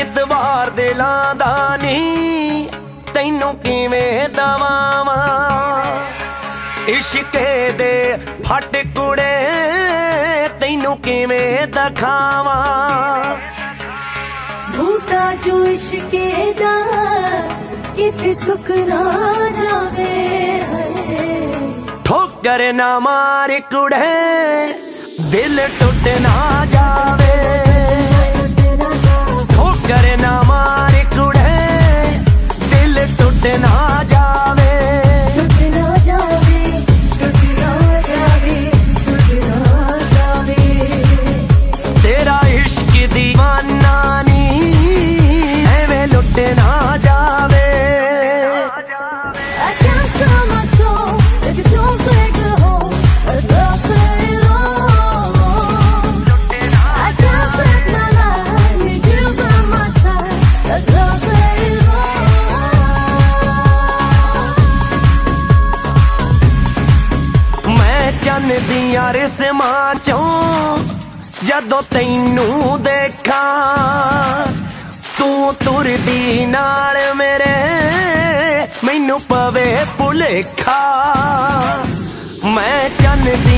ਇਤਵਾਰ ਦੇ ਲਾਂਦਾ ਨਹੀਂ ਤੈਨੂੰ ਕਿਵੇਂ ਦਵਾਵਾਂ? ਇਸ਼ਕ ਦੇ ਫਟ ਕੁੜੇ ਤੈਨੂੰ ਕਿਵੇਂ ਦਿਖਾਵਾਂ? ਬੂਟਾ ਜੋ ਇਸ਼ਕੇ ਦਾ ਕਿਤੇ ਸੁੱਕ ਨਾ ਜਾਵੇ ਠੋਕਰ ਨਾ ਮਾਰੇ ਕੁੜੇ ਦਿਲ ਟੁੱਟ ਨਾ ਜਾਵੇ। ਸਾਰੇ ਸਮਾਂ ਚੋਂ, ਜਦੋਂ ਤੈਨੂੰ ਦੇਖਾਂ। ਤੂੰ ਤੁਰਦੀ ਨਾਲ ਮੇਰੇ, ਮੈਨੂੰ ਪਵੇ ਭੁਲੇਖਾ। ਮੈਂ ਚੰਨ ਦੀ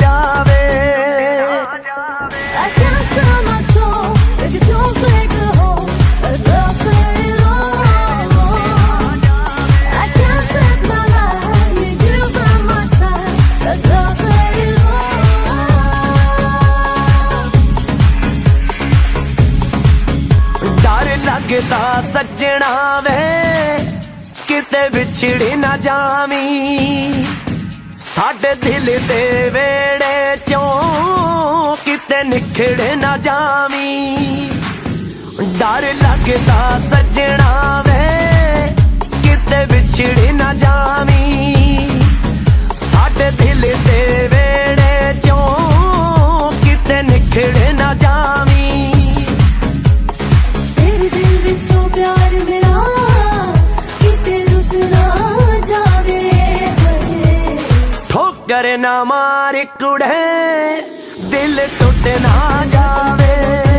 ਸੱਜਣਾ ਵੇ, ਕਿਤੇ ਵਿਛੜੀ ਨਾ ਜਾਵੀ। ਸਾਡੇ ਦਿਲ ਦੇ ਵੇੜੇ ਚੋਂ ਕਿਤੇ ਨਿਖੜ ਨਾ ਜਾਵੀ। ਡਰ ਲੱਗਦਾ ਸੱਜਣਾ ਡਰ ਨਾ ਮਾਰ ਕੁੜੇ ਦਿਲ ਟੁੱਟ ਨਾ ਜਾਵੇ।